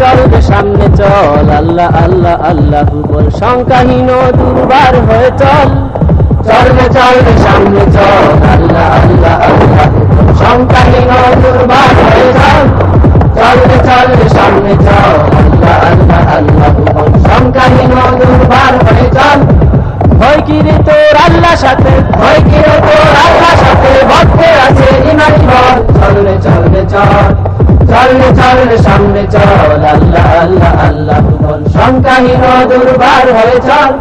চলবে সামনে চল, আল্লাহ আল্লাহ আল্লাহ বল। সংখ্যাহীন দুর্বার হয়ে চল। চলবে চলবে সামনে চল, আল্লাহ আল্লাহ আল্লাহ। সংখ্যাহীন দুর্বার হয়ে চল। চলবে চলবে সামনে চল, আল্লাহ আল্লাহ আল্লাহ বল। সংখ্যাহীন দুর্বার হয়ে চল। ভয় কিরে তোর আল্লাহ সাথে? ভয় কিরে তোর আল্লাহ সাথে? ভক্তে আছে ইমানি বল। চলবে চলবে চল। চলবে চলে সামনে চল, আল্লাহ আল্লাহ আল্লাহ বল সংখ্যাহীন দুর্বার হয়ে চল।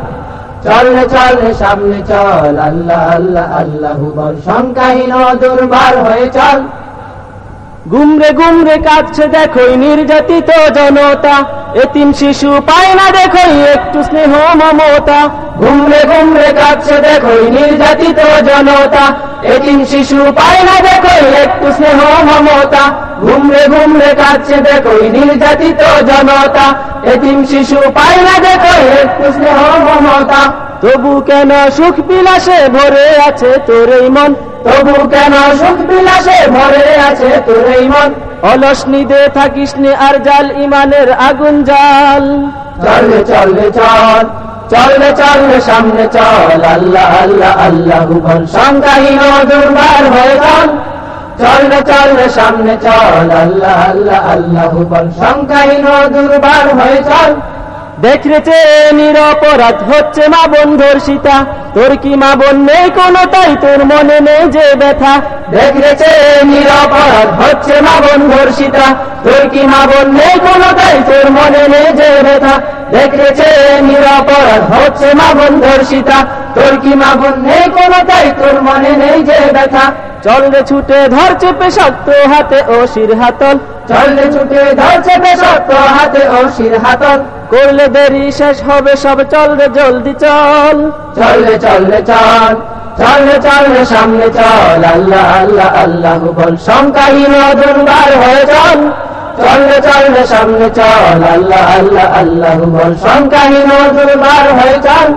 চলে চলে সামনে চল, আল্লাহ আল্লাহ আল্লাহ বল সংখ্যাহীন দুর্বার হয়ে চল। গুমরে গুমরে কাঁদছে দেখো নির্যাতিত জনতা। এতিম শিশু পায় না দেখোই, একটু স্নেহ মমতা। ঘুমরে ঘুমরে কাঁদছে দেখোই, নির্যাতিত জনতা। এতিম শিশু পায় না দেখোই, একটু স্নেহ মমতা। ঘুমরে ঘুমরে কাঁদছে দেখোই, নির্যাতিত জনতা। এতিম শিশু পায় না দেখোই, একটু স্নেহ মমতা। তবু কেন সুখ বিলাসে ভরে আছে তোর এই মন? তবু কেন সুখ বিলাসে ভরে আছে তোর এই মন? অলস নিদে থাকিস নে আর জাল ইমানের আগুন জাল। চলবে চলবে চল চলবে চলবে সামনে চল আল্লাহ আল্লাহ আল্লাহ বল। সংখ্যাহীন দুর্বার হয়ে চল চলবে চলবে সামনে চল আল্লাহ আল্লাহ আল্লাহ বল। সংখ্যাহীন দুর্বার হয়ে চল দেখরেছে নিরপরাধ হচ্ছে মা বন্ধুর সীতা। তোর কি মা বোন নেই কোনো? তাই তোর মনে নেই যে ব্যথা। দেখরেছে নিরপরাধ হচ্ছে মা বন্ধুর সীতা। তোর কি মা বোন নেই কোনো? তাই তোর মনে নেই যে ব্যথা। দেখরেছে নিরপরাধ হচ্ছে মা বন্ধুর সীতা। তোর কি মা বোন নেই কোনো? তাই তোর মনে নেই যে ব্যথা। চল রে ছুটে ধর চেপে শক্ত হাতে ও শির হাতল। চল রে ছুটে ধর চেপে শক্ত হাতে শির হাতল করলে দেরি শেষ হবে সব চল রে জলদি চল। চল রে চল চল চল সামনে চল আল্লাহ আল্লাহ আল্লাহ বল। সংখ্যাহীন দুর্বার হয়ে চল চল চল সামনে চল আল্লাহ আল্লাহ আল্লাহ বল। সংখ্যাহীন দুর্বার হয়ে চল।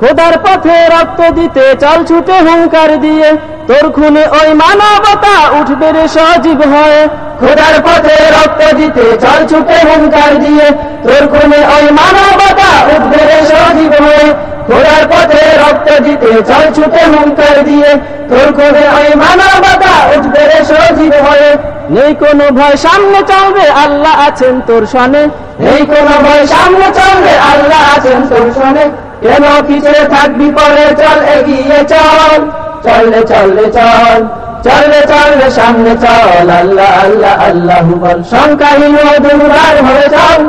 খোদার পথে রক্ত দিতে চল ছুটে হুঙ্কার দিয়ে। তোর খুনে ওই মানবতা উঠবে রে সজীব হয়ে। খোদার পথে রক্ত দিতে চল ছুটে হুঙ্কার দিয়ে তোর খুনে ওই মানবতা উঠবে রে সজীব হয়ে খোদার পথে রক্ত দিতে চল ছুটে হুঙ্কার দিয়ে তোর খুনে ওই মানবতা উঠবে রে সজীব হয়ে নেই কোনো ভয় সামনে চলবে আল্লাহ আছেন তোর সনে। নেই কোনো ভয় সামনে চলবে আল্লাহ আছেন তোর সনে। কেন পিছনে থাকবি পরে চল এগিয়ে চল চললে চললে চল। চললে চললে সামনে চল আল্লাহ আল্লাহ আল্লাহ বল। সংখ্যাহীন দুর্বার হয়ে চল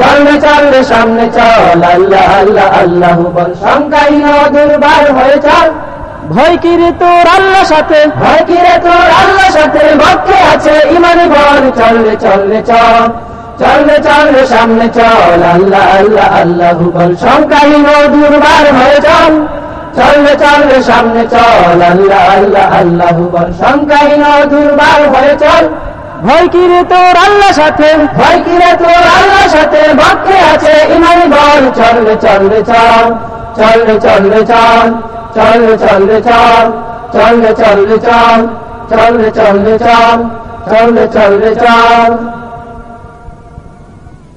চললে চললে সামনে চল আল্লাহ আল্লাহ আল্লাহ বল। সংখ্যাহীন দুর্বার হয়ে চল ভয় কিরে তোর আল্লাহ সাথে? ভয় কিরে তোর আল্লাহ সাথে? ভক্তে আছে ইমানি বল। চললে চললে চল। চললে চললে সামনে চল আল্লাহ আল্লাহ আল্লাহ বল। সংখ্যাহীন দুর্বার হয়ে চল চললে চললে সামনে চল আল্লাহ আল্লাহ আল্লাহ বল সংখ্যাহীন দুর্বার হয়ে চল। ভয় কিরে তোর আল্লাহ সাথে? ভয় কিরে তোর আল্লাহ সাথে? ভক্তে আছে ইমানি বল। চললে চললে চল চললে চললে চল চললে চললে চল চললে চললে চল চললে চললে চল চললে চললে চল।